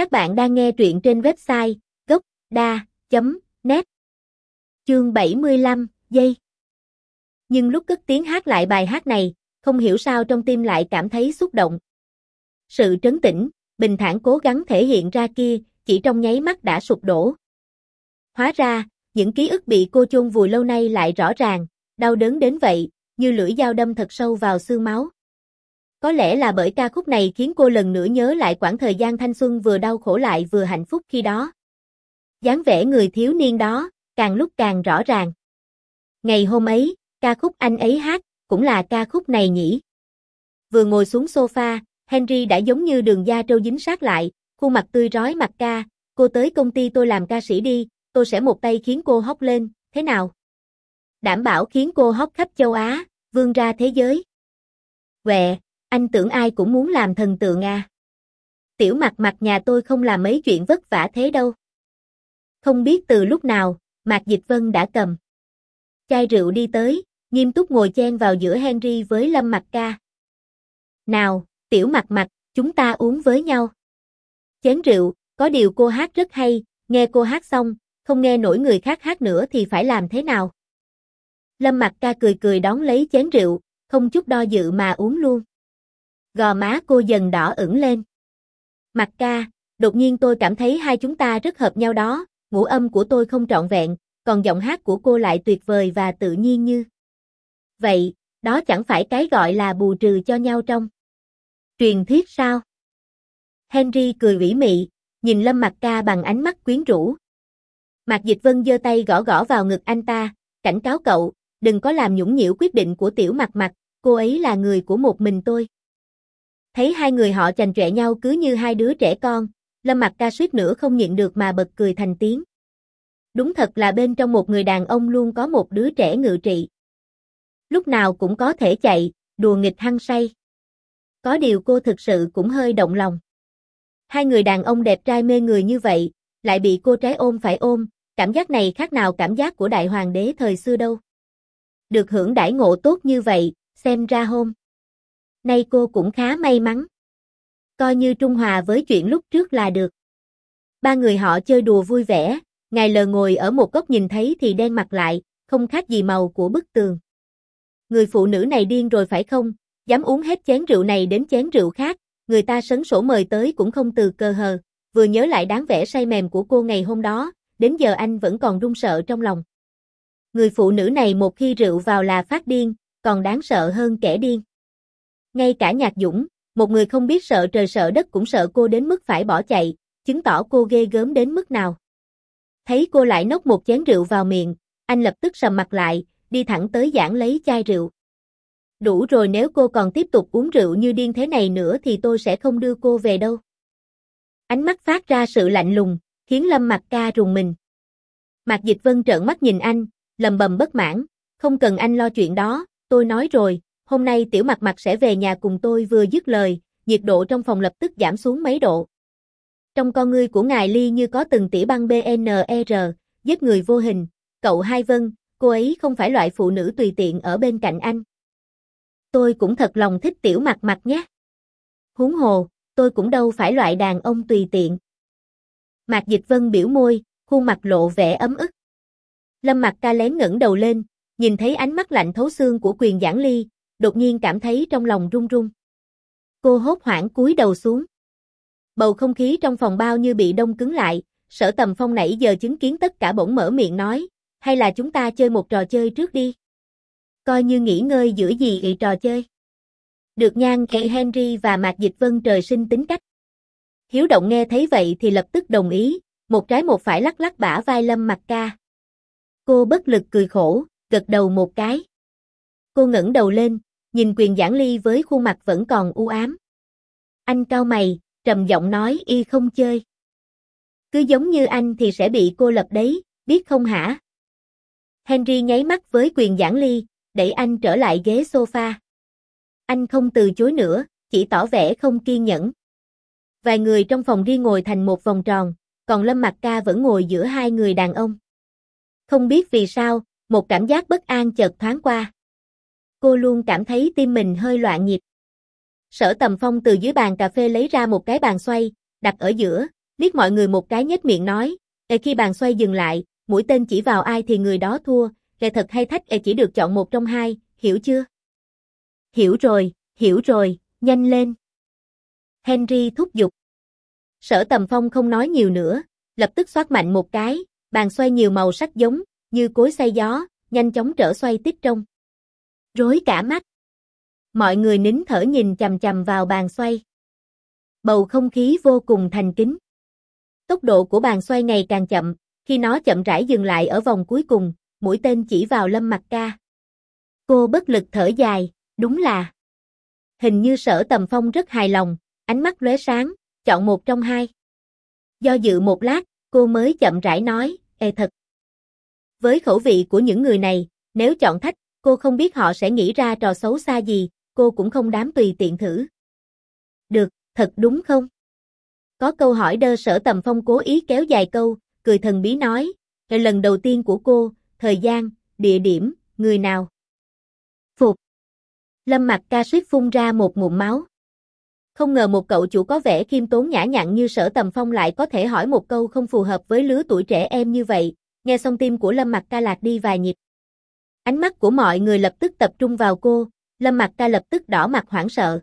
Các bạn đang nghe truyện trên website gốc.da.net Chương 75, giây Nhưng lúc cất tiếng hát lại bài hát này, không hiểu sao trong tim lại cảm thấy xúc động. Sự trấn tĩnh, bình thản cố gắng thể hiện ra kia, chỉ trong nháy mắt đã sụp đổ. Hóa ra, những ký ức bị cô chôn vùi lâu nay lại rõ ràng, đau đớn đến vậy, như lưỡi dao đâm thật sâu vào xương máu. Có lẽ là bởi ca khúc này khiến cô lần nữa nhớ lại quãng thời gian thanh xuân vừa đau khổ lại vừa hạnh phúc khi đó. dáng vẻ người thiếu niên đó, càng lúc càng rõ ràng. Ngày hôm ấy, ca khúc anh ấy hát, cũng là ca khúc này nhỉ. Vừa ngồi xuống sofa, Henry đã giống như đường da trâu dính sát lại, khuôn mặt tươi rói mặt ca, cô tới công ty tôi làm ca sĩ đi, tôi sẽ một tay khiến cô hóc lên, thế nào? Đảm bảo khiến cô hóc khắp châu Á, vươn ra thế giới. Quẹ, anh tưởng ai cũng muốn làm thần tượng à. Tiểu mặt mặt nhà tôi không làm mấy chuyện vất vả thế đâu. Không biết từ lúc nào, Mạc Dịch Vân đã cầm. Chai rượu đi tới, nghiêm túc ngồi chen vào giữa Henry với Lâm Mặt Ca. Nào, tiểu mặt mặt, chúng ta uống với nhau. Chén rượu, có điều cô hát rất hay, nghe cô hát xong, không nghe nổi người khác hát nữa thì phải làm thế nào? Lâm Mặt Ca cười cười đón lấy chén rượu, không chút đo dự mà uống luôn. Gò má cô dần đỏ ửng lên. Mặt ca, đột nhiên tôi cảm thấy hai chúng ta rất hợp nhau đó, ngũ âm của tôi không trọn vẹn, còn giọng hát của cô lại tuyệt vời và tự nhiên như. Vậy, đó chẳng phải cái gọi là bù trừ cho nhau trong. Truyền thuyết sao? Henry cười vĩ mị, nhìn Lâm Mặt Ca bằng ánh mắt quyến rũ. Mạc Dịch Vân giơ tay gõ gõ vào ngực anh ta, cảnh cáo cậu, đừng có làm nhũng nhiễu quyết định của tiểu mặt mặt, cô ấy là người của một mình tôi. Thấy hai người họ chành chọe nhau cứ như hai đứa trẻ con, Lâm Mặc Ca suýt nữa không nhịn được mà bật cười thành tiếng. Đúng thật là bên trong một người đàn ông luôn có một đứa trẻ ngự trị. Lúc nào cũng có thể chạy, đùa nghịch hăng say. Có điều cô thực sự cũng hơi động lòng. Hai người đàn ông đẹp trai mê người như vậy, lại bị cô trái ôm phải ôm, cảm giác này khác nào cảm giác của đại hoàng đế thời xưa đâu. Được hưởng đãi ngộ tốt như vậy, xem ra hôm. Nay cô cũng khá may mắn. Coi như trung hòa với chuyện lúc trước là được. Ba người họ chơi đùa vui vẻ, ngài lờ ngồi ở một góc nhìn thấy thì đen mặt lại, không khác gì màu của bức tường. Người phụ nữ này điên rồi phải không, dám uống hết chén rượu này đến chén rượu khác, người ta sấn sổ mời tới cũng không từ cơ hờ, vừa nhớ lại đáng vẻ say mềm của cô ngày hôm đó, đến giờ anh vẫn còn run sợ trong lòng. Người phụ nữ này một khi rượu vào là phát điên, còn đáng sợ hơn kẻ điên. Ngay cả Nhạc Dũng, một người không biết sợ trời sợ đất cũng sợ cô đến mức phải bỏ chạy, chứng tỏ cô ghê gớm đến mức nào. Thấy cô lại nốc một chén rượu vào miệng, anh lập tức sầm mặt lại, đi thẳng tới giảng lấy chai rượu. Đủ rồi nếu cô còn tiếp tục uống rượu như điên thế này nữa thì tôi sẽ không đưa cô về đâu. Ánh mắt phát ra sự lạnh lùng, khiến Lâm Mặc Ca rùng mình. Mạc Dịch Vân trợn mắt nhìn anh, lầm bầm bất mãn, không cần anh lo chuyện đó, tôi nói rồi, hôm nay tiểu mặt mặt sẽ về nhà cùng tôi vừa dứt lời, nhiệt độ trong phòng lập tức giảm xuống mấy độ. Trong con ngươi của ngài Ly như có từng tỉ băng BNR, giết người vô hình, cậu Hai Vân, cô ấy không phải loại phụ nữ tùy tiện ở bên cạnh anh. Tôi cũng thật lòng thích tiểu mặt mặt nhé. Huống hồ, tôi cũng đâu phải loại đàn ông tùy tiện. Mạc Dịch Vân biểu môi, khuôn mặt lộ vẻ ấm ức. Lâm mặt ca lén ngẩng đầu lên, nhìn thấy ánh mắt lạnh thấu xương của quyền giảng ly, đột nhiên cảm thấy trong lòng run run. Cô hốt hoảng cúi đầu xuống. Bầu không khí trong phòng bao như bị đông cứng lại, sở tầm phong nãy giờ chứng kiến tất cả bỗng mở miệng nói, hay là chúng ta chơi một trò chơi trước đi. Coi như nghỉ ngơi giữa gì ý trò chơi. Được nhan kệ Henry và Mạc Dịch Vân trời sinh tính cách. Hiếu động nghe thấy vậy thì lập tức đồng ý, một trái một phải lắc lắc bả vai Lâm Mặc Ca. Cô bất lực cười khổ, gật đầu một cái. Cô ngẩng đầu lên, nhìn quyền giảng ly với khuôn mặt vẫn còn u ám. Anh cao mày, trầm giọng nói y không chơi. Cứ giống như anh thì sẽ bị cô lập đấy, biết không hả? Henry nháy mắt với quyền giảng ly, đẩy anh trở lại ghế sofa. Anh không từ chối nữa, chỉ tỏ vẻ không kiên nhẫn. Vài người trong phòng riêng ngồi thành một vòng tròn, còn Lâm Mặc Ca vẫn ngồi giữa hai người đàn ông. Không biết vì sao, một cảm giác bất an chợt thoáng qua cô luôn cảm thấy tim mình hơi loạn nhịp. Sở Tầm Phong từ dưới bàn cà phê lấy ra một cái bàn xoay, đặt ở giữa, liếc mọi người một cái nhếch miệng nói, Ê khi bàn xoay dừng lại, mũi tên chỉ vào ai thì người đó thua, Ê thật hay thách Ê chỉ được chọn một trong hai, hiểu chưa? Hiểu rồi, hiểu rồi, nhanh lên. Henry thúc giục. Sở Tầm Phong không nói nhiều nữa, lập tức xoát mạnh một cái, bàn xoay nhiều màu sắc giống, như cối xay gió, nhanh chóng trở xoay tít trong. Rối cả mắt. Mọi người nín thở nhìn chầm chầm vào bàn xoay. Bầu không khí vô cùng thành kính. Tốc độ của bàn xoay ngày càng chậm, khi nó chậm rãi dừng lại ở vòng cuối cùng, mũi tên chỉ vào Lâm mặt Ca. Cô bất lực thở dài, đúng là. Hình như sở tầm phong rất hài lòng, ánh mắt lóe sáng, chọn một trong hai. Do dự một lát, cô mới chậm rãi nói, ê thật. Với khẩu vị của những người này, nếu chọn thách, cô không biết họ sẽ nghĩ ra trò xấu xa gì, cô cũng không dám tùy tiện thử. Được, thật đúng không? Có câu hỏi đơ sở tầm phong cố ý kéo dài câu, cười thần bí nói, lần đầu tiên của cô, thời gian, địa điểm, người nào? Phục. Lâm mặt ca suýt phun ra một ngụm máu. Không ngờ một cậu chủ có vẻ khiêm tốn nhã nhặn như sở tầm phong lại có thể hỏi một câu không phù hợp với lứa tuổi trẻ em như vậy, nghe xong tim của Lâm mặt ca lạc đi vài nhịp. Ánh mắt của mọi người lập tức tập trung vào cô, Lâm Mặc ca lập tức đỏ mặt hoảng sợ.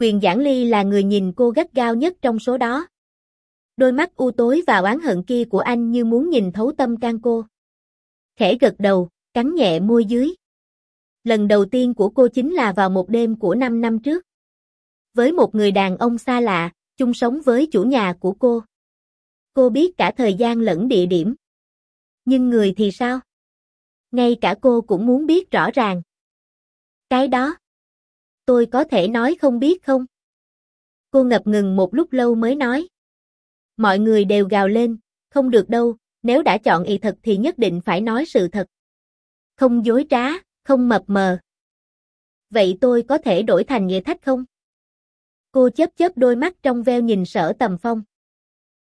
Quyền Giảng Ly là người nhìn cô gắt gao nhất trong số đó. Đôi mắt u tối và oán hận kia của anh như muốn nhìn thấu tâm can cô. Khẽ gật đầu, cắn nhẹ môi dưới. Lần đầu tiên của cô chính là vào một đêm của 5 năm trước. Với một người đàn ông xa lạ, chung sống với chủ nhà của cô. Cô biết cả thời gian lẫn địa điểm. Nhưng người thì sao? Ngay cả cô cũng muốn biết rõ ràng. Cái đó. Tôi có thể nói không biết không? Cô ngập ngừng một lúc lâu mới nói. Mọi người đều gào lên, không được đâu, nếu đã chọn y thật thì nhất định phải nói sự thật. Không dối trá, không mập mờ. Vậy tôi có thể đổi thành nghệ thách không? Cô chớp chớp đôi mắt trong veo nhìn sở tầm phong.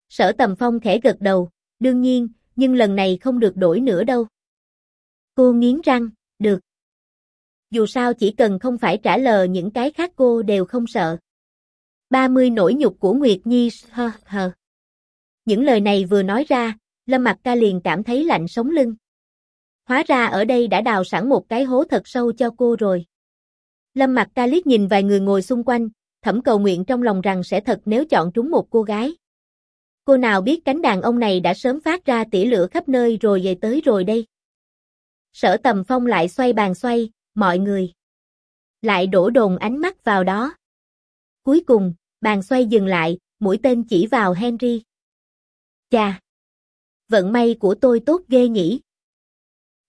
Sở tầm phong khẽ gật đầu, đương nhiên, nhưng lần này không được đổi nữa đâu. Cô nghiến răng, được. Dù sao chỉ cần không phải trả lời những cái khác cô đều không sợ. 30 nỗi nhục của Nguyệt Nhi hơ hờ. Những lời này vừa nói ra, Lâm Mặc Ca liền cảm thấy lạnh sống lưng. Hóa ra ở đây đã đào sẵn một cái hố thật sâu cho cô rồi. Lâm Mặc Ca liếc nhìn vài người ngồi xung quanh, thẩm cầu nguyện trong lòng rằng sẽ thật nếu chọn trúng một cô gái. Cô nào biết cánh đàn ông này đã sớm phát ra tỉ lửa khắp nơi rồi về tới rồi đây. Sở tầm phong lại xoay bàn xoay, mọi người. Lại đổ đồn ánh mắt vào đó. Cuối cùng, bàn xoay dừng lại, mũi tên chỉ vào Henry. Chà! Vận may của tôi tốt ghê nhỉ.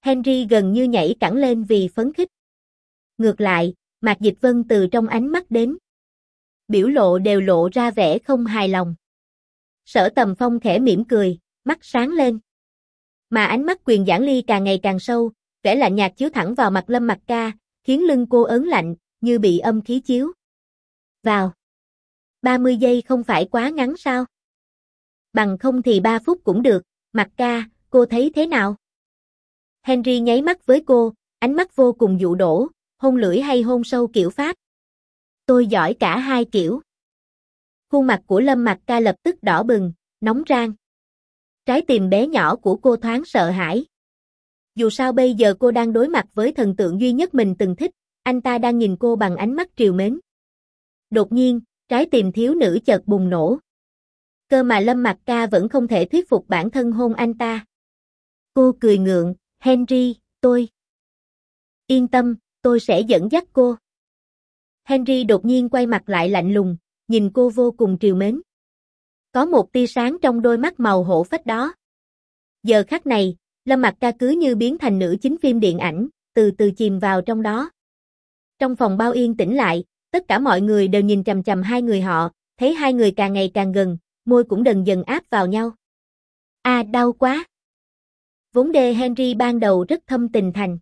Henry gần như nhảy cẳng lên vì phấn khích. Ngược lại, Mạc Dịch Vân từ trong ánh mắt đến. Biểu lộ đều lộ ra vẻ không hài lòng. Sở Tầm Phong khẽ mỉm cười, mắt sáng lên. Mà ánh mắt quyền giảng ly càng ngày càng sâu, vẻ lạnh nhạt chiếu thẳng vào mặt Lâm mặt Ca, khiến lưng cô ớn lạnh, như bị âm khí chiếu. Vào. 30 giây không phải quá ngắn sao? Bằng không thì 3 phút cũng được, mặt Ca, cô thấy thế nào? Henry nháy mắt với cô, ánh mắt vô cùng dụ đổ, hôn lưỡi hay hôn sâu kiểu Pháp. Tôi giỏi cả hai kiểu. Khuôn mặt của Lâm Mặc Ca lập tức đỏ bừng, nóng rang. Trái tim bé nhỏ của cô thoáng sợ hãi. Dù sao bây giờ cô đang đối mặt với thần tượng duy nhất mình từng thích, anh ta đang nhìn cô bằng ánh mắt triều mến. Đột nhiên, trái tim thiếu nữ chợt bùng nổ. Cơ mà Lâm Mặc Ca vẫn không thể thuyết phục bản thân hôn anh ta. Cô cười ngượng, Henry, tôi. Yên tâm, tôi sẽ dẫn dắt cô. Henry đột nhiên quay mặt lại lạnh lùng, nhìn cô vô cùng triều mến. Có một tia sáng trong đôi mắt màu hổ phách đó. Giờ khắc này, Lâm Mặc Ca cứ như biến thành nữ chính phim điện ảnh, từ từ chìm vào trong đó. Trong phòng bao yên tĩnh lại, tất cả mọi người đều nhìn chằm chằm hai người họ, thấy hai người càng ngày càng gần, môi cũng dần dần áp vào nhau. A à, đau quá. Vốn đê Henry ban đầu rất thâm tình thành.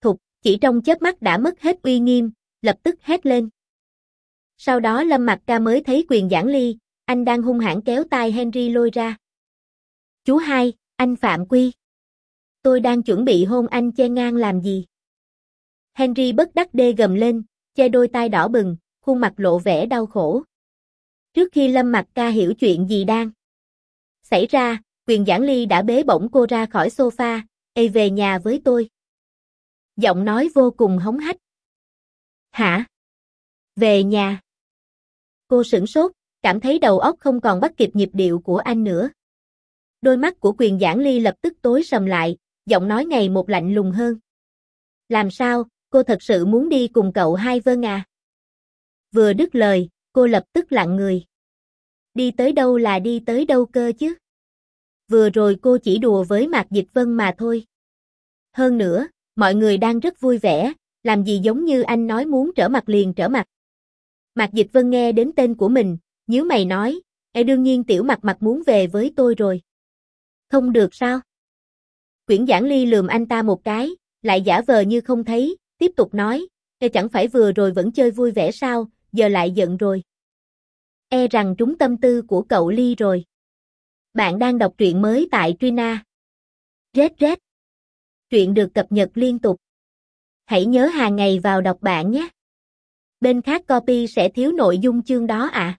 Thục, chỉ trong chớp mắt đã mất hết uy nghiêm, lập tức hét lên. Sau đó Lâm Mặc Ca mới thấy quyền giảng ly, anh đang hung hãn kéo tay Henry lôi ra. Chú hai, anh Phạm Quy. Tôi đang chuẩn bị hôn anh che ngang làm gì? Henry bất đắc đê gầm lên, che đôi tai đỏ bừng, khuôn mặt lộ vẻ đau khổ. Trước khi Lâm Mặc Ca hiểu chuyện gì đang xảy ra, quyền giảng ly đã bế bổng cô ra khỏi sofa, Ê về nhà với tôi. Giọng nói vô cùng hống hách. Hả? Về nhà. Cô sửng sốt, cảm thấy đầu óc không còn bắt kịp nhịp điệu của anh nữa. Đôi mắt của quyền giảng ly lập tức tối sầm lại, giọng nói ngày một lạnh lùng hơn. Làm sao, cô thật sự muốn đi cùng cậu hai vân à? Vừa đứt lời, cô lập tức lặng người. Đi tới đâu là đi tới đâu cơ chứ? Vừa rồi cô chỉ đùa với Mạc Dịch Vân mà thôi. Hơn nữa, mọi người đang rất vui vẻ, làm gì giống như anh nói muốn trở mặt liền trở mặt. Mạc Dịch Vân nghe đến tên của mình, nhíu mày nói, e đương nhiên tiểu mặt mặt muốn về với tôi rồi. Không được sao? Quyển giảng ly lườm anh ta một cái, lại giả vờ như không thấy, tiếp tục nói, e chẳng phải vừa rồi vẫn chơi vui vẻ sao, giờ lại giận rồi. E rằng trúng tâm tư của cậu ly rồi. Bạn đang đọc truyện mới tại Trina. Rết rết. Truyện được cập nhật liên tục. Hãy nhớ hàng ngày vào đọc bạn nhé. Bên khác copy sẽ thiếu nội dung chương đó ạ. À.